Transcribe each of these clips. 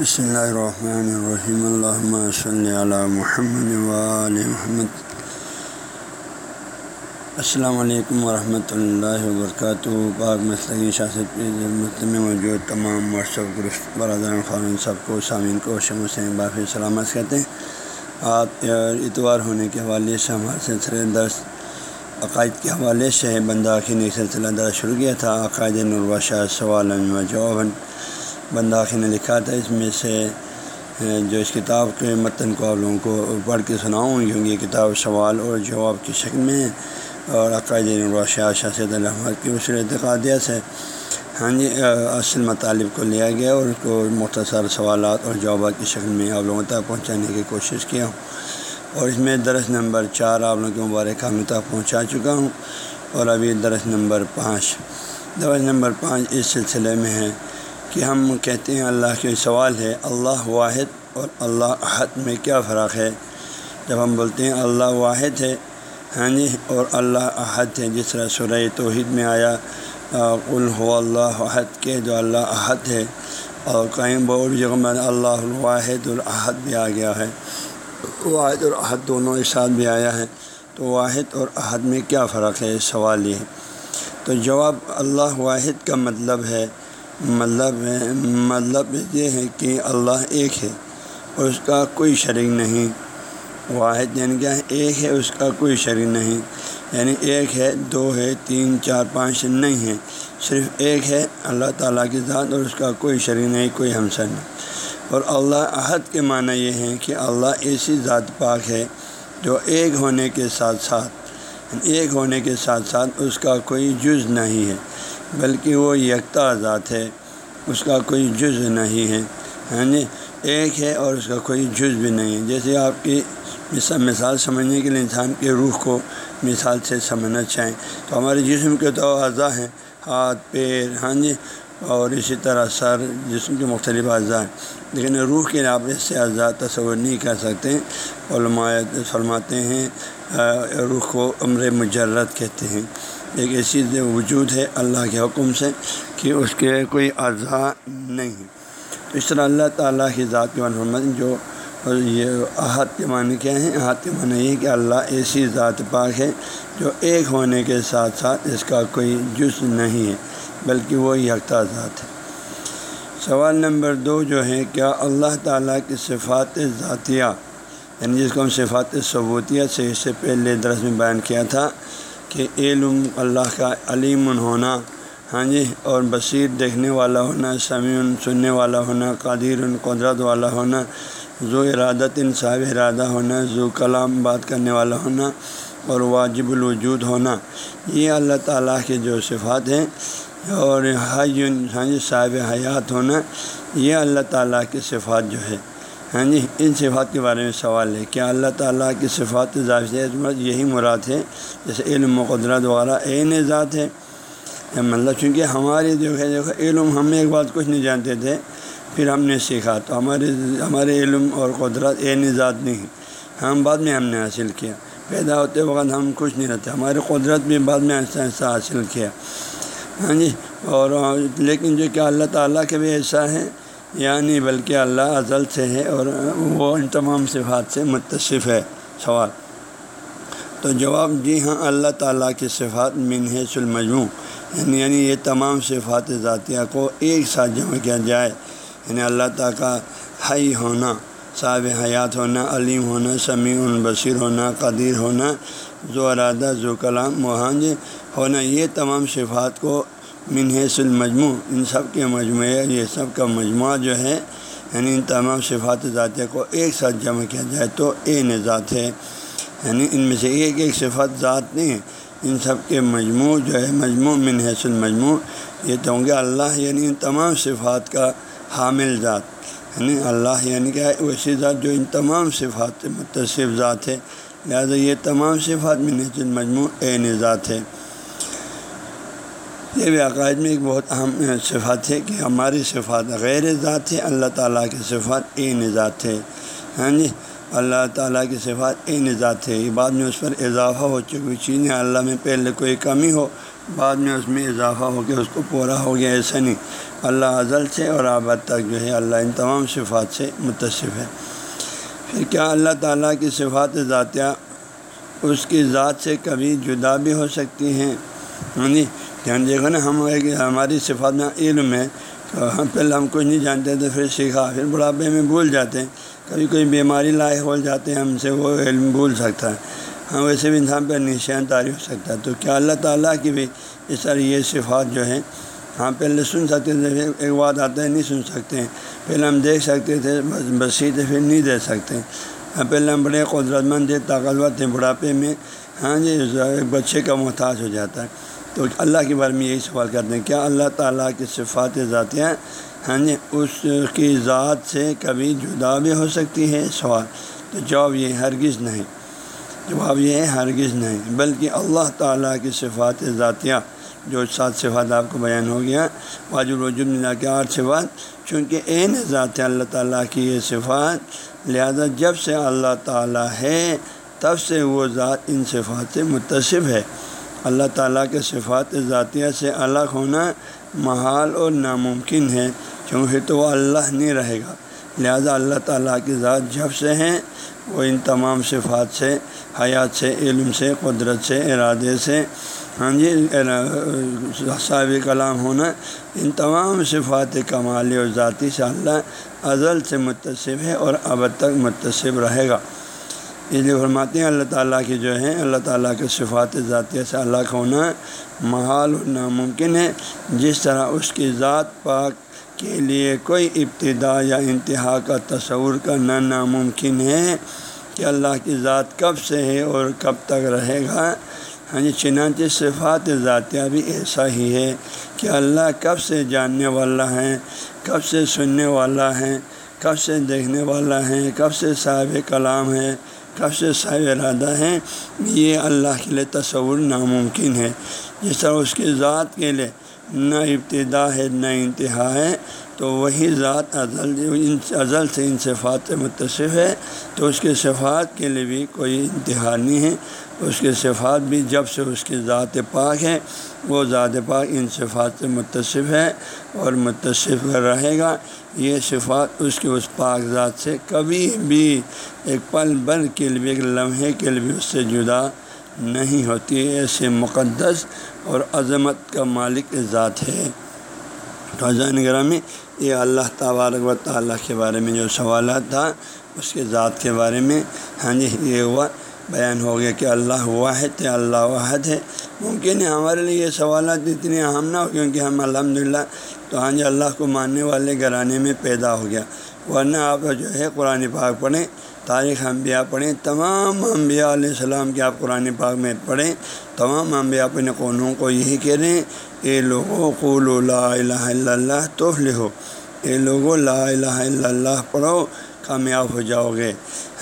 بسم اللہ الرحمن الرحیم الحمۃ صلی علی محمد وعل محمد السلام علیکم ورحمۃ اللہ وبرکاتہ پاک مسلم شاست میں موجود تمام واٹسپ گروپ برادر خان سب کو سامعین کو شم حسین باقی سلامت کہتے ہیں۔ آج اتوار ہونے کے حوالے سے ہمارے سلسلے درس، عقائد کے حوالے سے بنداخی نے سلسلہ درس شروع کیا تھا۔ عقائد نرواشہ سوال جواباً بنداخی نے لکھا تھا، اس میں سے جو اس کتاب کے متن کو آپ لوگوں کو پڑھ کے سناؤں، کیونکہ یہ کتاب سوال اور جواب کی شکل میں ہے اور عقائد شاہ شاہد الحمد کی اصول اعتقادیہ سے۔ ہاں جی اصل مطالب کو لیا گیا اور اس کو مختصر سوالات اور جوابات کی شکل میں آپ لوگوں تک پہنچانے کی کوشش کیا۔ ہوں اور اس میں درس نمبر چار آپ لوگوں کے مبارک میں تک پہنچا چکا ہوں۔ اور ابھی درس نمبر پانچ۔ درس نمبر پانچ اس سلسلے میں ہے۔ کہ ہم کہتے ہیں اللہ کے سوال ہے، اللہ واحد اور اللہ احد میں کیا فرق ہے؟ جب ہم بولتے ہیں اللہ واحد ہے ہاں جی اور اللہ احد ہے، جس طرح سورہ توحید میں آیا ہو اللہ احد کے جو اللہ احد ہے، اور کہیں بہت جگہ میں اللہ الواحد الحد بھی آ گیا ہے۔ واحد اور احد دونوں ایک ساتھ بھی آیا ہے۔ تو واحد اور احد میں کیا فرق ہے؟ سوال یہ تو جواب اللہ واحد کا مطلب ہے مطلب مطلب یہ ہے کہ اللہ ایک ہے اور اس کا کوئی شریک نہیں۔ واحد یعنی کیا ہے ایک ہے، اس کا کوئی شریک نہیں۔ یعنی ایک ہے، دو ہے، تین، چار، پانچ نہیں ہے۔ صرف ایک ہے، اللہ تعالیٰ کی ذات اور اس کا کوئی شریک نہیں، کوئی ہمسر نہیں۔ اور اللہ عہد کے معنی یہ ہے کہ اللہ ایسی ذات پاک ہے جو ایک ہونے کے ساتھ ساتھ یعنی ایک ہونے کے ساتھ ساتھ اس کا کوئی جز نہیں ہے۔ بلکہ وہ یکتا ذات ہے، اس کا کوئی جز نہیں ہے۔ ہاں جی ایک ہے اور اس کا کوئی جز بھی نہیں ہے۔ جیسے آپ کی مثال سمجھنے کے لیے انسان کے روح کو مثال سے سمجھنا چاہیں۔ تو ہمارے جسم کے تو اعضاء ہیں، ہاتھ، پیر ہاں جی اور اسی طرح سر، جسم کے مختلف اعضاء ہیں۔ لیکن روح کے آپ اس سے اعضاء تصور نہیں کر سکتے۔ علماء فرماتے ہیں روح کو عمر مجرد کہتے ہیں۔ ایک ایسی وجود ہے اللہ کے حکم سے کہ اس کے کوئی اعضاء نہیں۔ تو اس طرح اللہ تعالیٰ کی ذات کے محمد جو یہ احد کے معنی کیا ہیں؟ احد کے معنی یہ کہ اللہ ایسی ذات پاک ہے جو ایک ہونے کے ساتھ ساتھ اس کا کوئی جز نہیں ہے، بلکہ وہ یکتا ذات ہے۔ سوال نمبر دو جو ہے، کیا اللہ تعالیٰ کی صفات ذاتیہ یعنی جس کو ہم صفات ثبوتیہ سے اس سے پہلے درس میں بیان کیا تھا کہ علم اللہ کا علیم ہونا ہاں جی اور بصیر دیکھنے والا ہونا، سمیع سننے والا ہونا، قادر قدرت والا ہونا، ذو ارادت صاحب ارادہ ہونا، ذو کلام بات کرنے والا ہونا، اور واجب الوجود ہونا۔ یہ اللہ تعالیٰ کے جو صفات ہیں، اور ہاں جی صاحب حیات ہونا، یہ اللہ تعالیٰ کی صفات جو ہے ہاں جی ان صفات کے بارے میں سوال ہے کیا اللہ تعالیٰ کی صفات ذات یہی مراد ہے، جیسے علم و قدرت وغیرہ عین ذات ہے۔ مطلب چونکہ ہماری جو ہے، دیکھو، علم ہم ایک بات کچھ نہیں جانتے تھے، پھر ہم نے سیکھا، تو ہمارے ہمارے علم اور قدرت عین ذات نہیں ہم بعد میں ہم نے حاصل کیا۔ پیدا ہوتے وقت ہم کچھ نہیں رہتے، ہماری قدرت بھی بعد میں ایسا ایسا حاصل کیا۔ ہاں جی اور، لیکن جو کہ اللہ تعالیٰ کے بھی ایسا ہے یعنی بلکہ اللہ ازل سے ہے اور وہ ان تمام صفات سے متصف ہے، سوال۔ تو جواب جی ہاں اللہ تعالیٰ کی صفات من ہے یعنی یعنی یہ تمام صفات ذاتیہ کو ایک ساتھ جمع کیا جائے۔ یعنی اللہ تعالیٰ کا حی ہونا، صاحب حیات ہونا، علیم ہونا، سمیع، بصیر ہونا، قدیر ہونا، ذو ارادہ، ذو کلام، مہانج ہونا، یہ تمام صفات کو منحص المجموع، ان سب کے مجموعے یہ سب کا مجموعہ جو ہے یعنی ان تمام صفات ذاتیہ کو ایک ساتھ جمع کیا جائے تو اے ذات ہے۔ یعنی ان میں سے ایک ایک صفات ذات نہیں ہے ان سب کے مجموع جو ہے، مجموع منحص المجموع، یہ تو ہوں گے اللہ یعنی ان تمام صفات کا حامل ذات۔ یعنی اللہ یعنی کہ ویسی ذات جو ان تمام صفات، متصف ذات ہے۔ لہٰذا یہ تمام صفات منحص المجموع عین ذات ہے۔ یہ بھی عقائد میں ایک بہت اہم صفات ہے کہ ہماری صفات غیر ذات ہے اللہ تعالیٰ کی صفات عین ذات ہے ہاں جی؟ اللہ تعالیٰ کی صفات عین ذات ہے یہ بعد میں اس پر اضافہ ہو چکی چیزیں اللہ میں پہلے کوئی کمی ہو، بعد میں اس میں اضافہ ہو کے اس کو پورا ہو گیا، ایسا نہیں۔ اللہ ازل سے اور آباد تک جو ہے اللہ ان تمام صفات سے متصف ہے۔ پھر کیا اللہ تعالیٰ کی صفات ذاتیہ اس کی ذات سے کبھی جدا بھی ہو سکتی ہیں؟ ہاں جی؟ جی دھیان دیکھو نا، ہم ہماری صفات میں علم ہے، تو ہم پہلے ہم کچھ نہیں جانتے تھے، پھر سیکھا، پھر بڑھاپے میں بھول جاتے ہیں۔ کبھی کوئی بیماری لائق ہو جاتے ہیں، ہم سے وہ علم بھول سکتا ہے۔ ہاں ویسے بھی انسان پہ نشان تاری ہو سکتا ہے۔ تو کیا اللہ تعالیٰ کی بھی اس طرح یہ صفات جو ہے ہاں پہلے سن سکتے تھے ایک بات آتا ہے، نہیں سن سکتے ہیں۔ پہلے ہم دیکھ سکتے تھے، بس بسی تھے پھر نہیں دیکھ سکتے ہاں پہلے ہم بڑے قدرت مند تھے، طاقتور تھے، بڑھاپے میں ہاں جی ایک بچے کا محتاج ہو جاتا ہے۔ تو اللہ کے بارے میں یہی سوال کرتے ہیں، کیا اللہ تعالیٰ کی صفات ذاتیہ ہاں جی اس کی ذات سے کبھی جدا بھی ہو سکتی ہے؟ سوال۔ تو جواب یہ ہرگز نہیں۔ جواب یہ ہے، ہرگز نہیں۔ بلکہ اللہ تعالیٰ کی صفات ذاتیہ، جو سات صفات آپ کو بیان ہو گیا، واجب وجود ملا کے آٹھ صفات، چونکہ عین ذات اللہ تعالیٰ کی یہ صفات، لہذا جب سے اللہ تعالیٰ ہے، تب سے وہ ذات ان صفات سے متصف ہے۔ اللہ تعالیٰ کے صفات ذاتیہ سے الگ ہونا محال اور ناممکن ہے کیونکہ تو وہ اللہ نہیں رہے گا۔ لہذا اللہ تعالیٰ کی ذات جب سے ہیں وہ ان تمام صفات سے، حیات سے، علم سے، قدرت سے، ارادے سے ہاں جی صاحب کلام ہونا، ان تمام صفات کمالی اور ذاتی سے اللہ ازل سے متصب ہے اور اب تک متصب رہے گا۔ اس لیے فرماتے ہیں، اللہ تعالیٰ کی جو ہے اللہ تعالیٰ کے صفات ذاتیہ سے الگ ہونا محال اور ناممکن ہے۔ جس طرح اس کی ذات پاک کے لیے کوئی ابتدا یا انتہا کا تصور کرنا ناممکن ہے کہ اللہ کی ذات کب سے ہے اور کب تک رہے گا۔ ہاں جی چنانچہ صفات ذاتیہ بھی ایسا ہی ہے کہ اللہ کب سے جاننے والا ہے، کب سے سننے والا ہے، کب سے دیکھنے والا ہے، کب سے صاحب کلام ہے۔ کب سے صاحب ارادہ ہے یہ اللہ کے لیے تصور ناممکن ہے۔ جس طرح اس کی ذات کے لیے نہ ابتدا ہے، نہ انتہا ہے تو وہی ذات ازل ان ازل سے ان صفات سے متصف ہے، تو اس کے صفات کے لیے بھی کوئی انتہا نہیں ہے۔ اس کے صفات بھی جب سے اس کی ذات پاک ہے وہ ذات پاک ان صفات سے متصف ہے اور متصف رہے گا۔ یہ صفات اس کے اس پاک ذات سے کبھی بھی ایک پل بل کے لیے، ایک لمحے کے لیے اس سے جدا نہیں ہوتی۔ ایسے مقدس اور عظمت کا مالک ذات ہے۔ تو گرامی، یہ اللہ تبارک و تعالیٰ کے بارے میں جو سوالات تھا، اس کے ذات کے بارے میں ہاں جی یہ ہوا، بیان ہو گیا کہ اللہ واحد ہے، اللہ واحد ہے۔ ممکن ہے ہمارے لیے یہ سوالات اتنے اہم نہ ہو، کیونکہ ہم الحمد للہ تو ہاں جی اللہ کو ماننے والے گھرانے میں پیدا ہو گیا۔ ورنہ آپ جو ہے قرآن پاک پڑھیں تاریخ انبیاء پڑھیں، تمام انبیاء علیہ السلام کے آپ قرآن پاک میں پڑھیں، تمام انبیاء اپنے قونوں کو یہی کہہ رہے ہیں اے لوگوں قول لا الہ الا اللہ تو لہو، اے لوگوں لا الہ الا اللہ پڑھو، کامیاب ہو جاؤ گے۔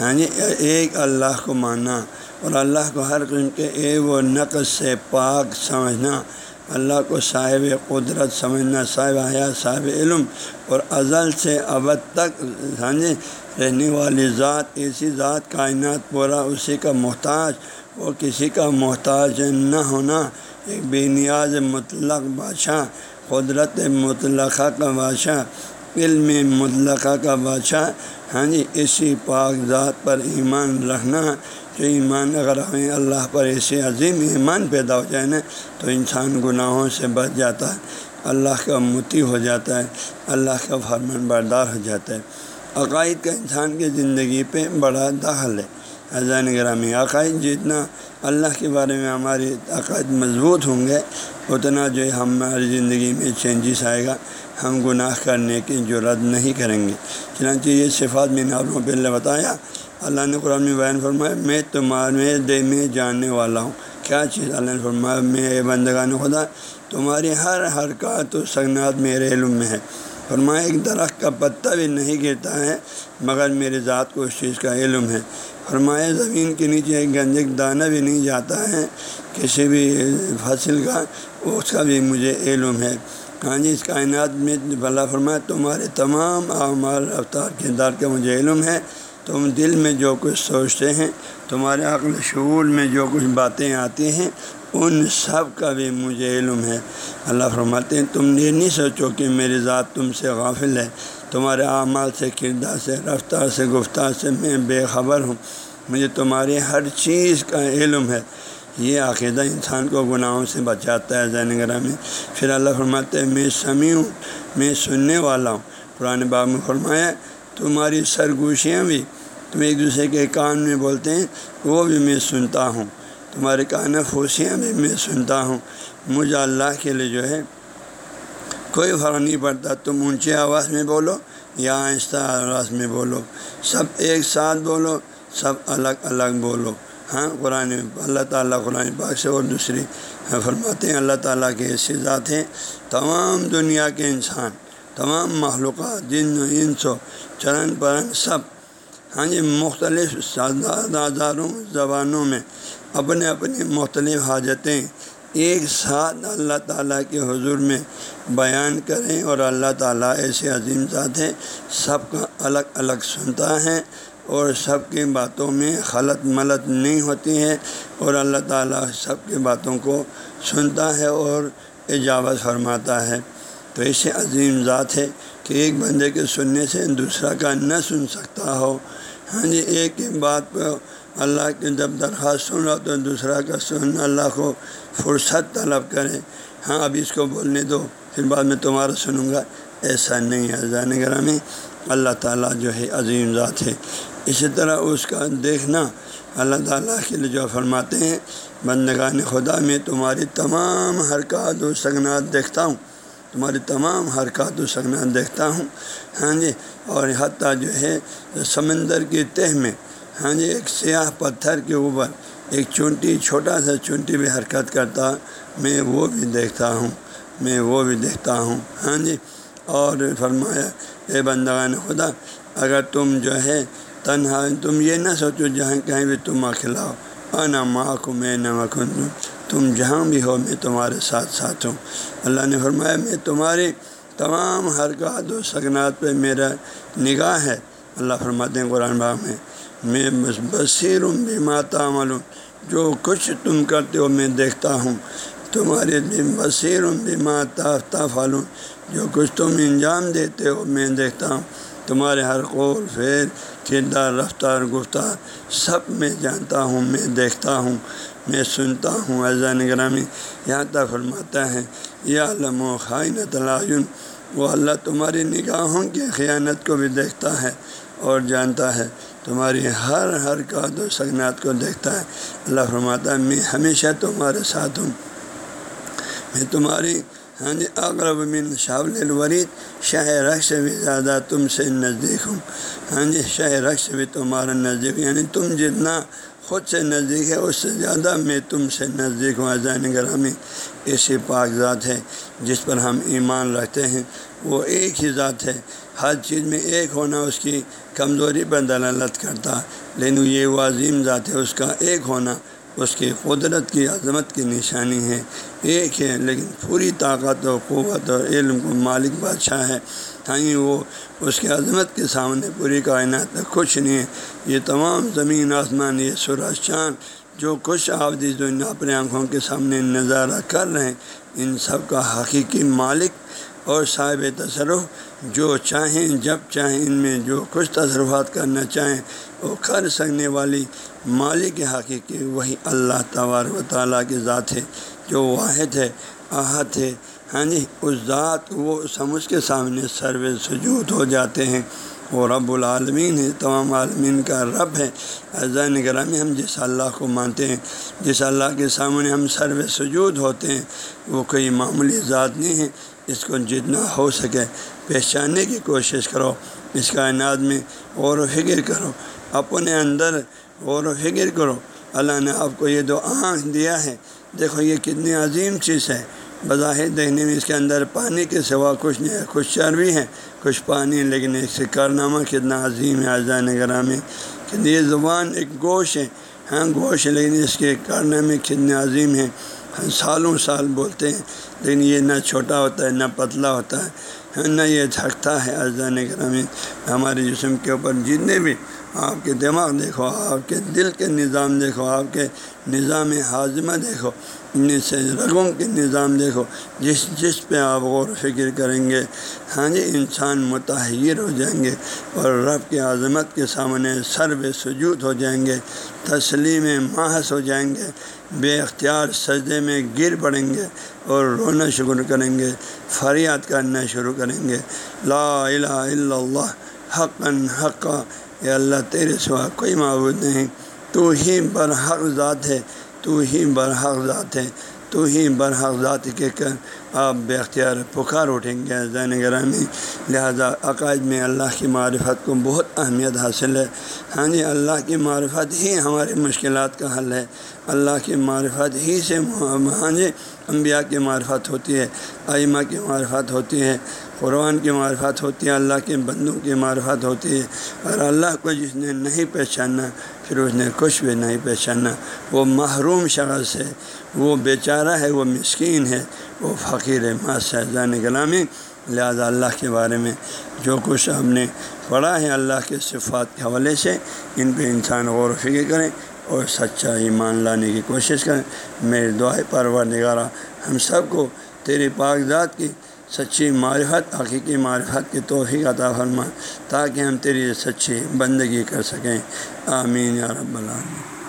ہاں جی ایک اللہ کو ماننا اور اللہ کو ہر قسم کے اے و نقص سے پاک سمجھنا، اللہ کو صاحب قدرت سمجھنا، صاحب حیات، صاحب علم اور ازل سے ابد تک ہاں جی رہنے والی ذات، ایسی ذات کائنات پورا اسی کا محتاج وہ کسی کا محتاج نہ ہونا ایک بے نیاز مطلق بادشاہ، قدرت مطلقہ کا بادشاہ، علم مطلقہ کا بادشاہ۔ ہاں جی اسی پاک ذات پر ایمان رکھنا، جو ایمان اگر ہمیں اللہ پر ایسے عظیم ایمان پیدا ہو جائے نا، تو انسان گناہوں سے بچ جاتا ہے، اللہ کا متی ہو جاتا ہے، اللہ کا فرمان بردار ہو جاتا ہے۔ عقائد کا انسان کی زندگی پہ بڑا دخل ہے۔ اذان گرامی عقائد جتنا اللہ کے بارے میں ہماری عقائد مضبوط ہوں گے، اتنا جو ہے ہماری زندگی میں چینجز آئے گا۔ ہم گناہ کرنے کی جرت نہیں کریں گے۔ چنانچہ یہ صفات میں نے آپ لوگوں پہلے بتایا۔ اللہ نے قرآن میں بیان فرمایا، میں تمہارے دے میں جاننے والا ہوں۔ کیا چیز؟ اللہ نے فرمایا، میں بندگان خدا، تمہاری ہر حرکات و سگنات میرے علم میں ہے فرمایا، ایک درخت کا پتہ بھی نہیں گرتا ہے، مگر میرے ذات کو اس چیز کا علم ہے۔ فرمایا، زمین کے نیچے ایک گنجک دانہ بھی نہیں جاتا ہے، کسی بھی فصل کا، اس کا بھی مجھے علم ہے۔ ہاں جی اس کائنات میں بلا فرمایا، تمہارے تمام اعمال رفتار کردار کا مجھے علم ہے۔ تم دل میں جو کچھ سوچتے ہیں، تمہارے عقل، شعور میں جو کچھ باتیں آتی ہیں ان سب کا بھی مجھے علم ہے۔ اللہ فرماتے ہیں، تم یہ نہیں سوچو کہ میری ذات تم سے غافل ہے۔ تمہارے اعمال سے، کردار سے، رفتار سے، گفتار سے میں بے خبر ہوں۔ مجھے تمہاری ہر چیز کا علم ہے۔ یہ عقیدہ انسان کو گناہوں سے بچاتا ہے زین گرہ میں پھر اللہ فرماتے ہیں، میں سمیع ہوں، میں سننے والا ہوں۔ قرآن باغ میں فرمایا، تمہاری سرگوشیاں بھی تم ایک دوسرے کے کان میں بولتے ہیں، وہ بھی میں سنتا ہوں۔ تمہارے کان پھوسیاں بھی میں سنتا ہوں۔ مجھے اللہ کے لیے جو ہے کوئی فرق نہیں پڑتا۔ تم اونچی آواز میں بولو، یا آہستہ آواز میں بولو۔ سب ایک ساتھ بولو، سب الگ الگ بولو۔ ہاں قرآن اللہ تعالیٰ قرآن پاک سے اور دوسری فرماتے ہیں۔ اللہ تعالیٰ کے ایسی ذات ہیں۔ تمام دنیا کے انسان، تمام معلومات جن و انسو چرن پرن سب ہاں جی مختلف ہزاروں زبانوں میں اپنے اپنی مختلف حاجتیں ایک ساتھ اللہ تعالیٰ کے حضور میں بیان کریں اور اللہ تعالیٰ ایسے عظیم ذات ہے سب کا الگ الگ سنتا ہے اور سب کی باتوں میں خلط ملط نہیں ہوتی ہے اور اللہ تعالیٰ سب کی باتوں کو سنتا ہے اور اجابت فرماتا ہے۔ تو ایسے عظیم ذات ہے کہ ایک بندے کے سننے سے دوسرا کا نہ سن سکتا ہو۔ ہاں جی ایک ایک بات پہ اللہ کی جب درخواست سن رہا تو دوسرا کا سن، اللہ کو فرصت طلب کرے ہاں اب اس کو بولنے دو، پھر بعد میں تمہارا سنوں گا۔ ایسا نہیں ہے زین میں اللہ تعالیٰ جو ہے عظیم ذات ہے۔ اسی طرح اس کا دیکھنا، اللہ تعالیٰ کے لیے جو فرماتے ہیں، بندگان خدا میں تمہاری تمام حرکات و سگنات دیکھتا ہوں۔ تمہاری تمام حرکات و سگنات دیکھتا ہوں۔ ہاں جی اور حتیٰ جو ہے، سمندر کی تہ میں ہاں جی ایک سیاہ پتھر کے اوپر ایک چونٹی، چھوٹا سا چونٹی بھی حرکت کرتا میں وہ بھی دیکھتا ہوں، میں وہ بھی دیکھتا ہوں۔ ہاں جی اور فرمایا، اے بندگان خدا، اگر تم جو ہے تنہا، تم یہ نہ سوچو جہاں کہیں بھی تم کھلاؤ انا ماں کو میں نہ مکھن تم جہاں بھی ہو، میں تمہارے ساتھ ساتھ ہوں۔ اللہ نے فرمایا، میں تمہاری تمام حرکات و سکنات پہ میرا نگاہ ہے۔ اللہ فرماتے ہیں قرآن باغ میں میں بصیر ہوں بھی ماتا عمل ہوں۔ جو کچھ تم کرتے ہو میں دیکھتا ہوں۔ تمہارے بصیر ہوں بھی ماتا فالوں جو کچھ تم انجام دیتے ہو میں دیکھتا ہوں۔ تمہارے ہر قول فیر کردار، رفتار، گفتار سب میں جانتا ہوں، میں دیکھتا ہوں، میں سنتا ہوں۔ ایزا نگرامی یہاں تک فرماتا ہے یا علم و خائن تعین وہ اللہ تمہاری نگاہوں کی خیانت کو بھی دیکھتا ہے اور جانتا ہے۔ تمہاری ہر ہر و سگنات کو دیکھتا ہے۔ اللہ فرماتا ہے، میں ہمیشہ تمہارے ساتھ ہوں۔ میں تمہاری ہاں جی اقرب من شابل الورید شاہ رخ سے بھی زیادہ تم سے نزدیک ہوں۔ ہاں جی شاہ رخ سے بھی تمہارا نزدیک یعنی تم جتنا خود سے نزدیک ہے، اس سے زیادہ میں تم سے نزدیک ہوں۔ اذان گرامی ایسی پاک ذات ہے جس پر ہم ایمان رکھتے ہیں۔ وہ ایک ہی ذات ہے۔ ہر چیز میں ایک ہونا اس کی کمزوری پر دلالت کرتا، لیکن یہ وہ عظیم ذات ہے، اس کا ایک ہونا اس کی قدرت کی عظمت کی نشانی ہے۔ ایک ہے، لیکن پوری طاقت و قوت اور علم کو مالک بادشاہ ہے۔ ہاں وہ اس کی عظمت کے سامنے پوری کائنات کچھ نہیں ہے یہ تمام زمین، آسمان، یہ سورج، چاند، جو کچھ آپ جس دنیا اپنے آنکھوں کے سامنے نظارہ کر رہے ہیں، ان سب کا حقیقی مالک اور صاحب تصرف جو چاہیں، جب چاہیں، ان میں جو کچھ تصرفات کرنا چاہیں، وہ کر سکنے والی مالک حقیقی وہی اللہ تبار و تعالیٰ کی ذات ہے، جو واحد ہے احت ہے۔ ہاں جی اس ذات وہ سمجھ کے سامنے سرو سجود ہو جاتے ہیں۔ وہ رب العالمین ہے تمام عالمین کا رب ہے۔ ایزا نگرانی ہم جس اللہ کو مانتے ہیں، جس اللہ کے سامنے ہم سرو سجود ہوتے ہیں، وہ کوئی معمولی ذات نہیں ہے۔ اس کو جتنا ہو سکے پہچاننے کی کوشش کرو، اس کائنات میں غور و فکر کرو، اپنے اندر غور و فکر کرو۔ اللہ نے آپ کو یہ دو آنکھ دیا ہے۔ دیکھو یہ کتنی عظیم چیز ہے۔ بظاہر دیکھنے میں اس کے اندر پانی کے سوا کچھ نہیں ہے، کچھ چربی ہے کچھ پانی، لیکن اس سے کارنامہ کتنا عظیم ہے۔ اعضاء نگرہ میں کہ یہ زبان ایک گوشت ہے۔ ہاں گوشت ہے، لیکن اس کے کارنامے کتنے عظیم ہیں۔ ہم سالوں سال بولتے ہیں، لیکن یہ نہ چھوٹا ہوتا ہے، نہ پتلا ہوتا ہے۔ نہ یہ جھکتا ہے اجزان گرامی ہمارے جسم کے اوپر جتنے بھی آپ کے دماغ دیکھو، آپ کے دل کے نظام دیکھو، آپ کے نظام ہاضمہ دیکھو سے رگوں کے نظام دیکھو، جس جس پہ آپ غور و فکر کریں گے ہاں جی انسان متحیر ہو جائیں گے اور رب کی عظمت کے سامنے سر بے سجود ہو جائیں گے، تسلیم محض ہو جائیں گے، بے اختیار سجدے میں گر پڑیں گے اور رونا شکر کریں گے، فریاد کرنا شروع کریں گے۔ لا الہ الا اللہ حق حق۔ یا اللہ، تیرے سوا کوئی معبود نہیں۔ تو ہی برحق ذات ہے، تو ہی برحق ذات ہے، تو ہی برحق ذات کے کر آپ بے اختیار پکار اٹھیں گے زین گرامی۔ لہذا عقائد میں اللہ کی معرفت کو بہت اہمیت حاصل ہے۔ ہاں جی اللہ کی معرفت ہی ہماری مشکلات کا حل ہے۔ اللہ کی معرفت ہی سے ہاں جی انبیاء کی معرفت ہوتی ہے، ائمہ کی معرفت ہوتی ہے، قرآن کی معرفت ہوتی ہے، اللہ کے بندوں کی معرفت ہوتی ہے۔ اور اللہ کو جس نے نہیں پہچانا، پھر اس نے کچھ بھی نہیں پہچانا۔ وہ محروم شخص ہے، وہ بیچارہ ہے، وہ مسکین ہے، وہ فقیر ہے ماشاء جان غلامی لہٰذا اللہ کے بارے میں جو کچھ ہم نے پڑھا ہے، اللہ کے صفات کے حوالے سے ان پہ انسان غور و فکر کریں اور سچا ایمان لانے کی کوشش کریں۔ میرے دعائیں پرور نگارہ ہم سب کو تیری پاک ذات کی سچی معرفت، حقیقی معرفت کی توفیق عطا فرما، تاکہ ہم تیری سچی بندگی کر سکیں۔ آمین یا رب العالمین۔